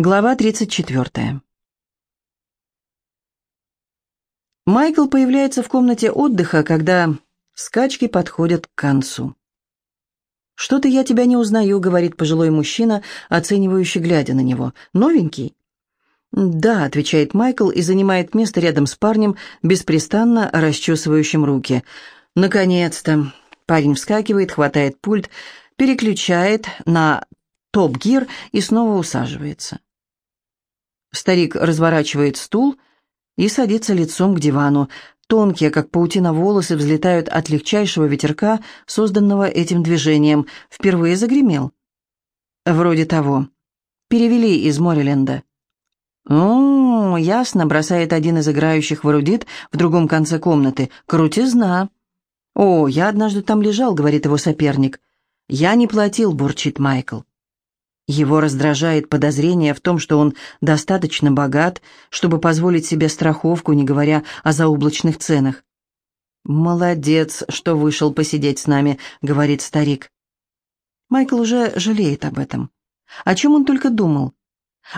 Глава 34. Майкл появляется в комнате отдыха, когда скачки подходят к концу. «Что-то я тебя не узнаю», — говорит пожилой мужчина, оценивающий, глядя на него. «Новенький?» «Да», — отвечает Майкл и занимает место рядом с парнем, беспрестанно расчесывающим руки. «Наконец-то!» Парень вскакивает, хватает пульт, переключает на топ-гир и снова усаживается. Старик разворачивает стул и садится лицом к дивану. Тонкие, как паутина, волосы взлетают от легчайшего ветерка, созданного этим движением. Впервые загремел. Вроде того. Перевели из Мореленда. «О, ясно», — бросает один из играющих в эрудит в другом конце комнаты. «Крутизна». «О, я однажды там лежал», — говорит его соперник. «Я не платил», — бурчит Майкл. Его раздражает подозрение в том, что он достаточно богат, чтобы позволить себе страховку, не говоря о заоблачных ценах. «Молодец, что вышел посидеть с нами», — говорит старик. Майкл уже жалеет об этом. О чем он только думал?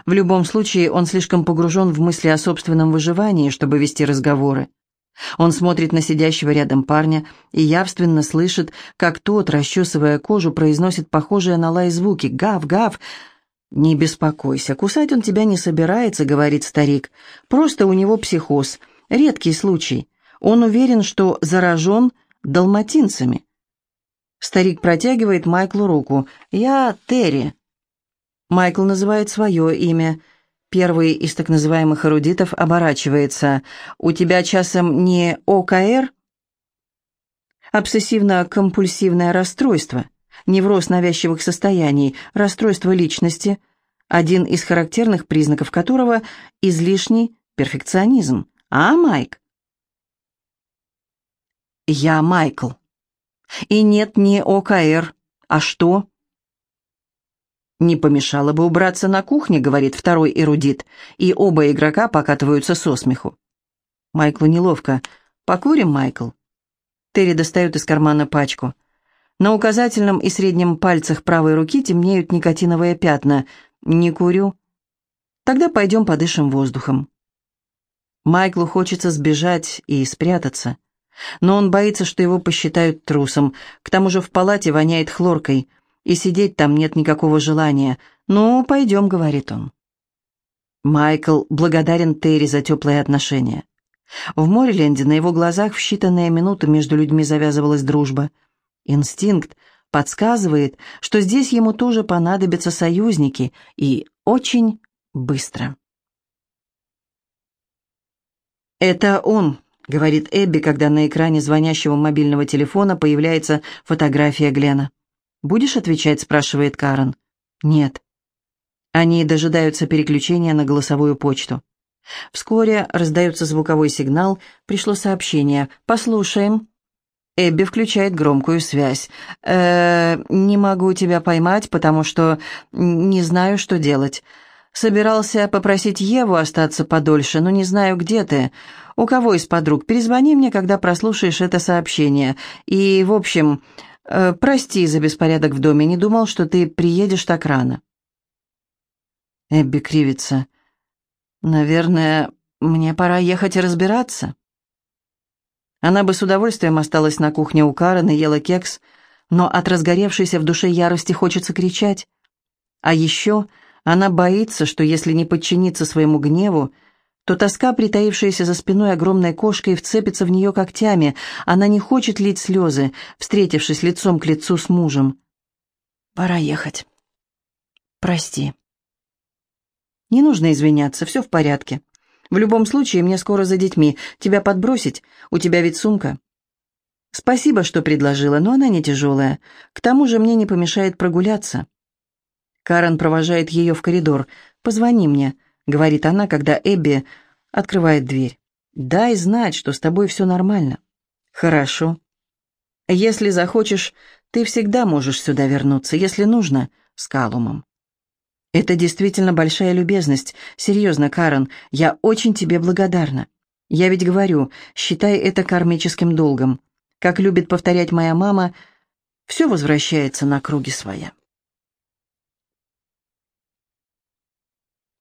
В любом случае, он слишком погружен в мысли о собственном выживании, чтобы вести разговоры. Он смотрит на сидящего рядом парня и явственно слышит, как тот, расчесывая кожу, произносит похожие на лай звуки «гав, гав». «Не беспокойся, кусать он тебя не собирается», — говорит старик. «Просто у него психоз. Редкий случай. Он уверен, что заражен далматинцами». Старик протягивает Майклу руку. «Я Терри». Майкл называет свое имя — Первый из так называемых эрудитов оборачивается. «У тебя часом не ОКР?» Обсессивно-компульсивное расстройство, невроз навязчивых состояний, расстройство личности, один из характерных признаков которого – излишний перфекционизм. А, Майк? Я Майкл. И нет, не ОКР. А что? «Не помешало бы убраться на кухне», — говорит второй эрудит, и оба игрока покатываются со смеху. Майклу неловко. «Покурим, Майкл?» Терри достает из кармана пачку. На указательном и среднем пальцах правой руки темнеют никотиновые пятна. «Не курю». «Тогда пойдем подышим воздухом». Майклу хочется сбежать и спрятаться. Но он боится, что его посчитают трусом. К тому же в палате воняет хлоркой — и сидеть там нет никакого желания. «Ну, пойдем», — говорит он. Майкл благодарен Терри за теплые отношения. В Мореленде на его глазах в считанные минуты между людьми завязывалась дружба. Инстинкт подсказывает, что здесь ему тоже понадобятся союзники, и очень быстро. «Это он», — говорит Эбби, когда на экране звонящего мобильного телефона появляется фотография Глена. «Будешь отвечать?» – спрашивает Карен. «Нет». Они дожидаются переключения на голосовую почту. Вскоре раздается звуковой сигнал, пришло сообщение. «Послушаем». Эбби включает громкую связь. «Э, «Не могу тебя поймать, потому что не знаю, что делать. Собирался попросить Еву остаться подольше, но не знаю, где ты. У кого из подруг? Перезвони мне, когда прослушаешь это сообщение. И, в общем, Э, «Прости за беспорядок в доме, не думал, что ты приедешь так рано». Эбби кривится. «Наверное, мне пора ехать и разбираться». Она бы с удовольствием осталась на кухне у Карен и ела кекс, но от разгоревшейся в душе ярости хочется кричать. А еще она боится, что если не подчиниться своему гневу, то тоска, притаившаяся за спиной огромной кошкой, вцепится в нее когтями. Она не хочет лить слезы, встретившись лицом к лицу с мужем. «Пора ехать. Прости». «Не нужно извиняться, все в порядке. В любом случае, мне скоро за детьми. Тебя подбросить? У тебя ведь сумка». «Спасибо, что предложила, но она не тяжелая. К тому же мне не помешает прогуляться». Карен провожает ее в коридор. «Позвони мне», — говорит она, когда Эбби открывает дверь. «Дай знать, что с тобой все нормально». «Хорошо. Если захочешь, ты всегда можешь сюда вернуться, если нужно, с Калумом». «Это действительно большая любезность. Серьезно, Карен, я очень тебе благодарна. Я ведь говорю, считай это кармическим долгом. Как любит повторять моя мама, все возвращается на круги своя».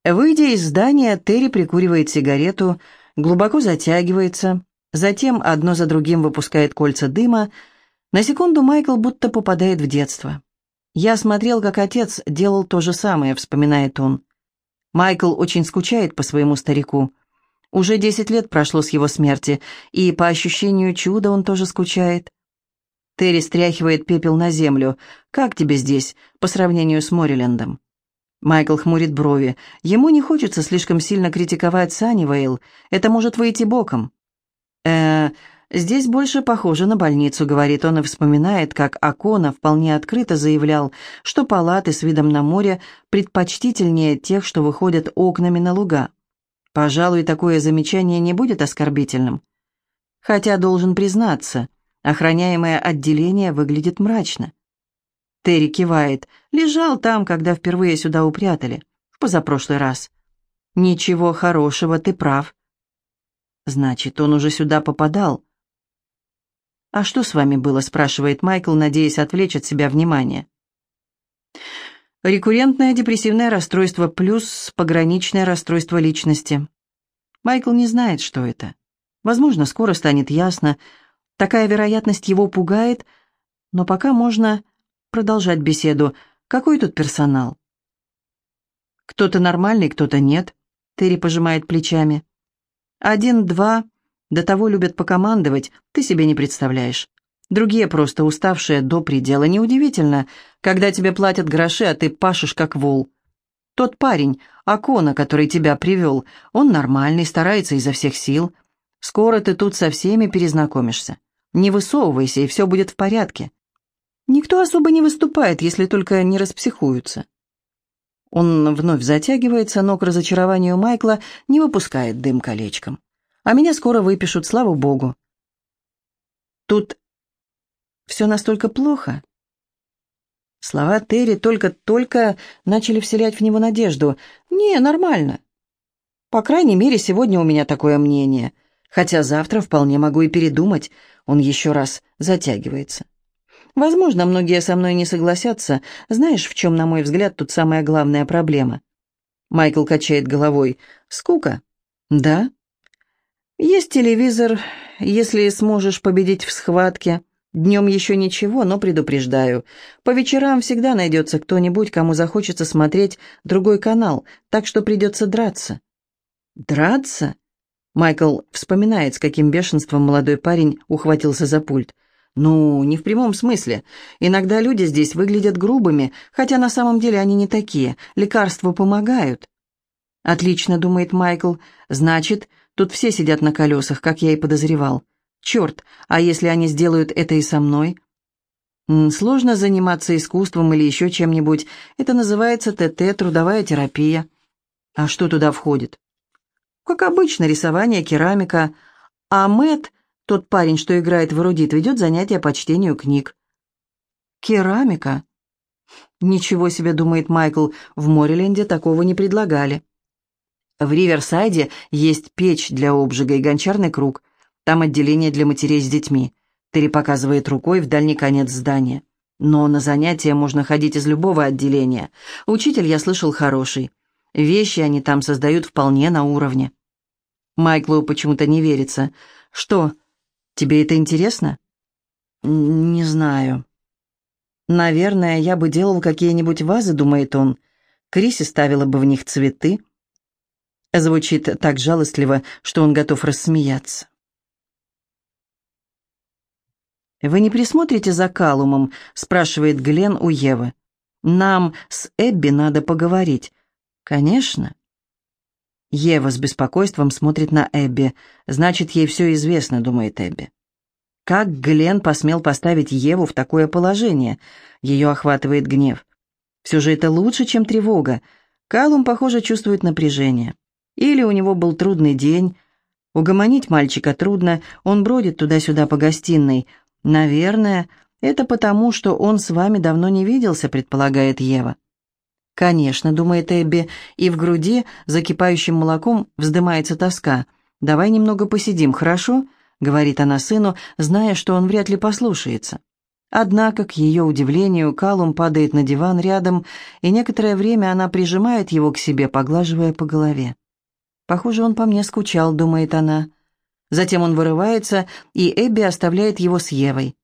Выйдя из здания, Терри прикуривает сигарету, глубоко затягивается, затем одно за другим выпускает кольца дыма. На секунду Майкл будто попадает в детство. «Я смотрел, как отец делал то же самое», — вспоминает он. Майкл очень скучает по своему старику. Уже десять лет прошло с его смерти, и, по ощущению чуда, он тоже скучает. Терри стряхивает пепел на землю. «Как тебе здесь, по сравнению с Морилендом?» Майкл хмурит брови. Ему не хочется слишком сильно критиковать Саннивейл. Это может выйти боком. э здесь больше похоже на больницу», — говорит он и вспоминает, как Акона вполне открыто заявлял, что палаты с видом на море предпочтительнее тех, что выходят окнами на луга. Пожалуй, такое замечание не будет оскорбительным. Хотя, должен признаться, охраняемое отделение выглядит мрачно. Терри кивает. Лежал там, когда впервые сюда упрятали. В позапрошлый раз. Ничего хорошего, ты прав. Значит, он уже сюда попадал. «А что с вами было?» – спрашивает Майкл, надеясь отвлечь от себя внимание. Рекуррентное депрессивное расстройство плюс пограничное расстройство личности. Майкл не знает, что это. Возможно, скоро станет ясно. Такая вероятность его пугает, но пока можно продолжать беседу. Какой тут персонал? Кто-то нормальный, кто-то нет. Терри пожимает плечами. Один-два до того любят покомандовать, ты себе не представляешь. Другие просто уставшие до предела. Неудивительно, когда тебе платят гроши, а ты пашешь как вол. Тот парень, Акона, который тебя привел, он нормальный, старается изо всех сил. Скоро ты тут со всеми перезнакомишься. Не высовывайся, и все будет в порядке. Никто особо не выступает, если только не распсихуются. Он вновь затягивается, но к разочарованию Майкла не выпускает дым колечком. А меня скоро выпишут, слава богу. Тут все настолько плохо. Слова Терри только-только начали вселять в него надежду. «Не, нормально. По крайней мере, сегодня у меня такое мнение. Хотя завтра вполне могу и передумать». Он еще раз затягивается. Возможно, многие со мной не согласятся. Знаешь, в чем, на мой взгляд, тут самая главная проблема? Майкл качает головой. Скука? Да. Есть телевизор, если сможешь победить в схватке. Днем еще ничего, но предупреждаю. По вечерам всегда найдется кто-нибудь, кому захочется смотреть другой канал, так что придется драться. Драться? Майкл вспоминает, с каким бешенством молодой парень ухватился за пульт. Ну, не в прямом смысле. Иногда люди здесь выглядят грубыми, хотя на самом деле они не такие. Лекарства помогают. Отлично, думает Майкл. Значит, тут все сидят на колесах, как я и подозревал. Черт, а если они сделают это и со мной? Сложно заниматься искусством или еще чем-нибудь. Это называется ТТ, трудовая терапия. А что туда входит? Как обычно, рисование, керамика. А Мэтт тот парень, что играет в эрудит, ведет занятия по чтению книг. Керамика? Ничего себе, думает Майкл, в Мореленде такого не предлагали. В Риверсайде есть печь для обжига и гончарный круг. Там отделение для матерей с детьми. Терри показывает рукой в дальний конец здания. Но на занятия можно ходить из любого отделения. Учитель, я слышал, хороший. Вещи они там создают вполне на уровне. Майклу почему-то не верится. Что, Тебе это интересно?» «Не знаю». «Наверное, я бы делал какие-нибудь вазы», — думает он. Криси ставила бы в них цветы. Звучит так жалостливо, что он готов рассмеяться. «Вы не присмотрите за Калумом?» — спрашивает Глен у Евы. «Нам с Эбби надо поговорить». «Конечно». Ева с беспокойством смотрит на Эбби. Значит, ей все известно, думает Эбби. Как Глен посмел поставить Еву в такое положение? Ее охватывает гнев. Все же это лучше, чем тревога. Калум, похоже, чувствует напряжение. Или у него был трудный день. Угомонить мальчика трудно, он бродит туда-сюда по гостиной. Наверное, это потому, что он с вами давно не виделся, предполагает Ева. «Конечно», — думает Эбби, и в груди, закипающим молоком, вздымается тоска. «Давай немного посидим, хорошо?» — говорит она сыну, зная, что он вряд ли послушается. Однако, к ее удивлению, Калум падает на диван рядом, и некоторое время она прижимает его к себе, поглаживая по голове. «Похоже, он по мне скучал», — думает она. Затем он вырывается, и Эбби оставляет его с Евой.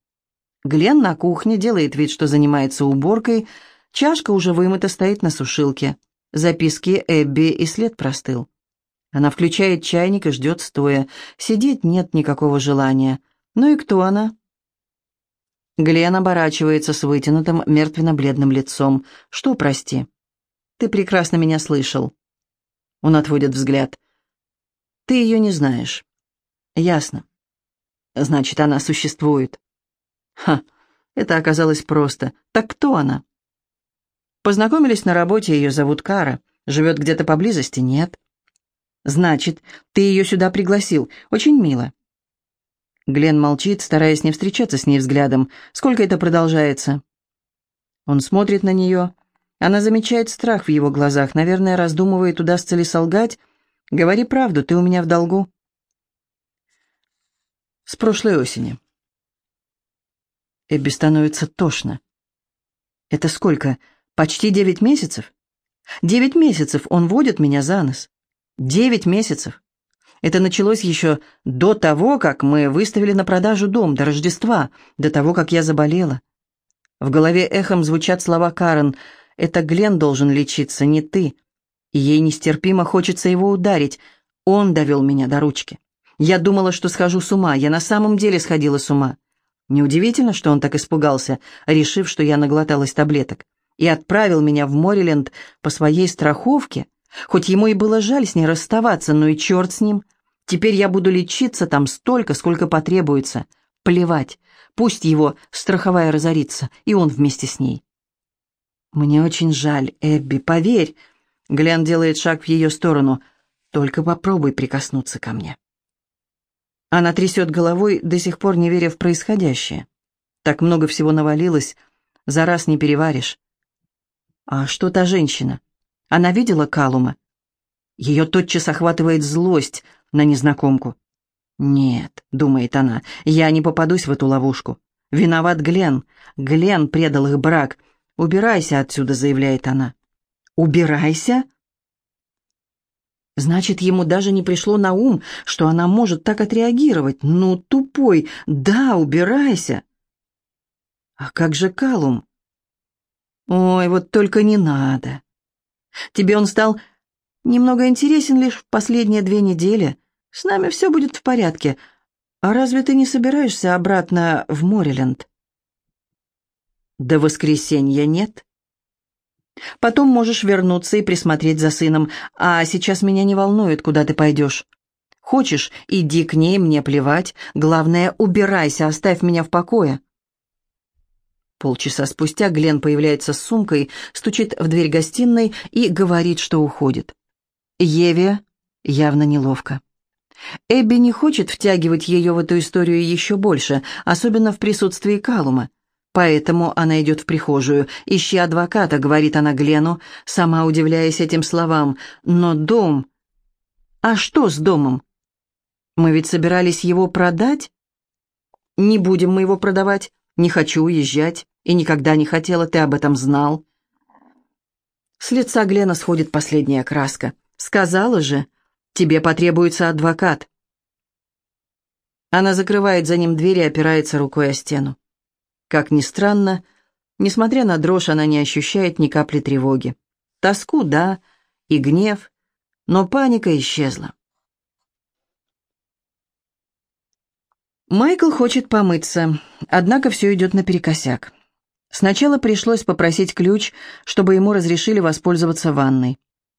Глен на кухне делает вид, что занимается уборкой. Чашка уже вымыта, стоит на сушилке. Записки Эбби и след простыл. Она включает чайник и ждет стоя. Сидеть нет никакого желания. Ну и кто она? Глен оборачивается с вытянутым мертвенно-бледным лицом. «Что, прости?» «Ты прекрасно меня слышал». Он отводит взгляд. «Ты ее не знаешь». «Ясно. Значит, она существует». «Ха, это оказалось просто. Так кто она?» Познакомились на работе, ее зовут Кара. Живет где-то поблизости? Нет. «Значит, ты ее сюда пригласил. Очень мило. Глен молчит, стараясь не встречаться с ней взглядом. Сколько это продолжается? Он смотрит на нее. Она замечает страх в его глазах, наверное, раздумывает, удастся ли солгать. «Говори правду, ты у меня в долгу». С прошлой осени. Эбби становится тошно. «Это сколько? Почти девять месяцев?» «Девять месяцев он водит меня за нос. Девять месяцев. Это началось еще до того, как мы выставили на продажу дом, до Рождества, до того, как я заболела. В голове эхом звучат слова Карен «Это Глен должен лечиться, не ты». И ей нестерпимо хочется его ударить. Он довел меня до ручки. Я думала, что схожу с ума. Я на самом деле сходила с ума. Неудивительно, что он так испугался, решив, что я наглоталась таблеток, и отправил меня в Мориленд по своей страховке, хоть ему и было жаль с ней расставаться, но и черт с ним. Теперь я буду лечиться там столько, сколько потребуется. Плевать, пусть его страховая разорится, и он вместе с ней. Мне очень жаль, Эбби, поверь. Глен делает шаг в ее сторону. Только попробуй прикоснуться ко мне. Она трясет головой, до сих пор не веря в происходящее. Так много всего навалилось, за раз не переваришь. А что та женщина? Она видела Калума? Ее тотчас охватывает злость на незнакомку. «Нет», — думает она, — «я не попадусь в эту ловушку. Виноват Глен. Глен предал их брак. Убирайся отсюда», — заявляет она. «Убирайся?» Значит, ему даже не пришло на ум, что она может так отреагировать. Ну, тупой. Да, убирайся. А как же Калум? Ой, вот только не надо. Тебе он стал немного интересен лишь в последние две недели. С нами все будет в порядке. А разве ты не собираешься обратно в Мориленд? До воскресенья нет. Потом можешь вернуться и присмотреть за сыном. А сейчас меня не волнует, куда ты пойдешь. Хочешь, иди к ней, мне плевать. Главное, убирайся, оставь меня в покое. Полчаса спустя Глен появляется с сумкой, стучит в дверь гостиной и говорит, что уходит. Еве явно неловко. Эбби не хочет втягивать ее в эту историю еще больше, особенно в присутствии Калума. Поэтому она идет в прихожую. «Ищи адвоката», — говорит она Глену, сама удивляясь этим словам. «Но дом...» «А что с домом? Мы ведь собирались его продать?» «Не будем мы его продавать. Не хочу уезжать. И никогда не хотела, ты об этом знал». С лица Глена сходит последняя краска. «Сказала же, Тебе потребуется адвокат». Она закрывает за ним дверь и опирается рукой о стену. Как ни странно, несмотря на дрожь, она не ощущает ни капли тревоги. Тоску, да, и гнев, но паника исчезла. Майкл хочет помыться, однако все идет наперекосяк. Сначала пришлось попросить ключ, чтобы ему разрешили воспользоваться ванной.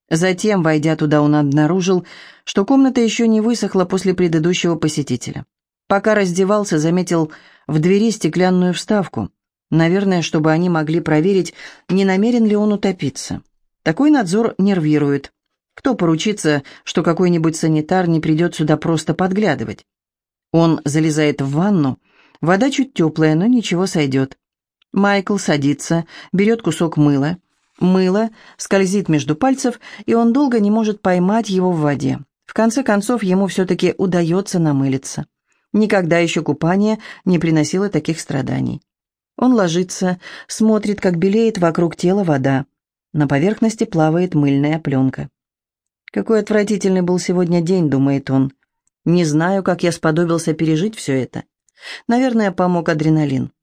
Затем, войдя туда, он обнаружил, что комната еще не высохла после предыдущего посетителя. Пока раздевался, заметил в двери стеклянную вставку. Наверное, чтобы они могли проверить, не намерен ли он утопиться. Такой надзор нервирует. Кто поручится, что какой-нибудь санитар не придет сюда просто подглядывать? Он залезает в ванну. Вода чуть теплая, но ничего сойдет. Майкл садится, берет кусок мыла Мыло скользит между пальцев, и он долго не может поймать его в воде. В конце концов, ему все-таки удается намылиться. Никогда еще купание не приносило таких страданий. Он ложится, смотрит, как белеет вокруг тела вода. На поверхности плавает мыльная пленка. «Какой отвратительный был сегодня день», — думает он. «Не знаю, как я сподобился пережить все это. Наверное, помог адреналин».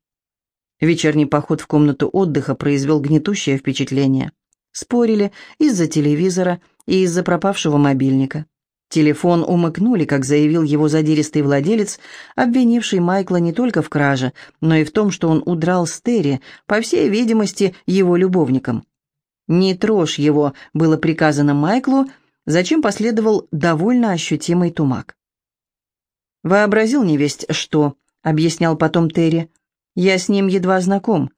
Вечерний поход в комнату отдыха произвел гнетущее впечатление. Спорили из-за телевизора и из-за пропавшего мобильника. Телефон умыкнули, как заявил его задиристый владелец, обвинивший Майкла не только в краже, но и в том, что он удрал с Терри, по всей видимости, его любовником. «Не трожь его», — было приказано Майклу, зачем последовал довольно ощутимый тумак. «Вообразил невесть что», — объяснял потом Терри. «Я с ним едва знаком.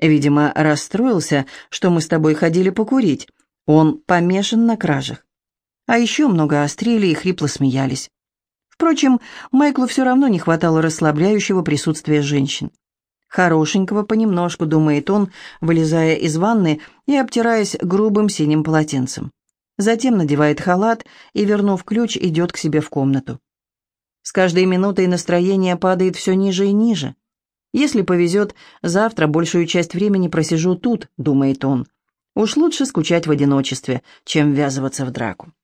Видимо, расстроился, что мы с тобой ходили покурить. Он помешан на кражах. А еще много острили и хрипло смеялись. Впрочем, Майклу все равно не хватало расслабляющего присутствия женщин. Хорошенького понемножку, думает он, вылезая из ванны и обтираясь грубым синим полотенцем. Затем надевает халат и, вернув ключ, идет к себе в комнату. С каждой минутой настроение падает все ниже и ниже. Если повезет, завтра большую часть времени просижу тут, думает он. Уж лучше скучать в одиночестве, чем ввязываться в драку.